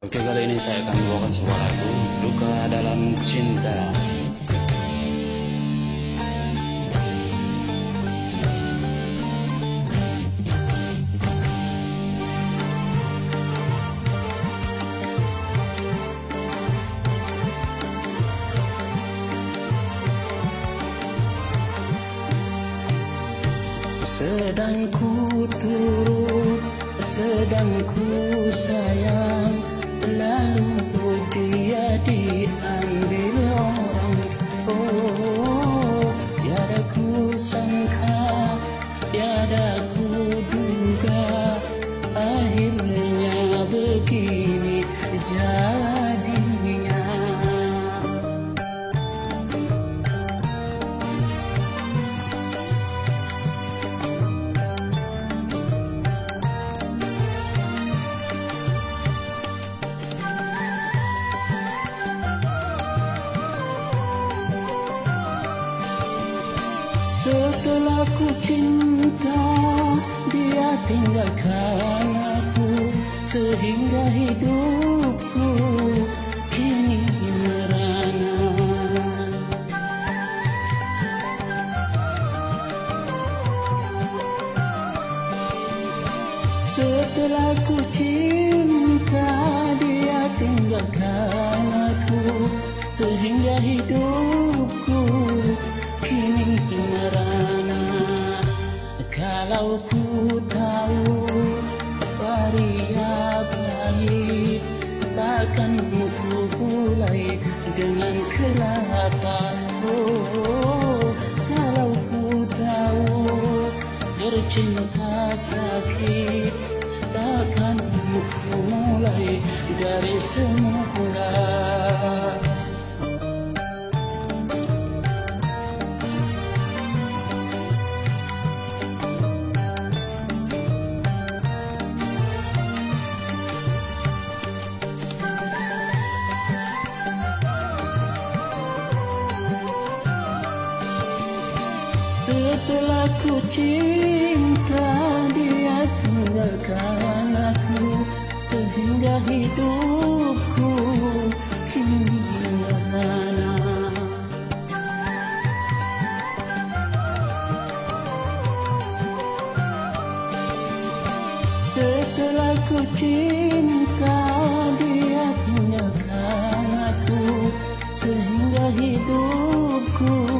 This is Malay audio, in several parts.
Oke kali ini saya akan membawakan sebuah lagu Duka dalam Cinta. Sedang ku turut, sedang ku sayang Lalu dia diambil orang Setelah ku cinta Dia tinggalkan aku Sehingga hidupku Kini merana. Setelah ku cinta Dia tinggalkan aku Sehingga hidupku kini merana Kalau ku tahu waria baik Takkan ku mulai dengan kelapa. Oh, Kalau ku tahu bercinta sakit Takkan ku mulai dari semula Setelah ku cinta dia tinggalkan aku Sehingga hidupku Setelah ku cinta dia tinggalkan aku Sehingga hidupku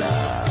Father.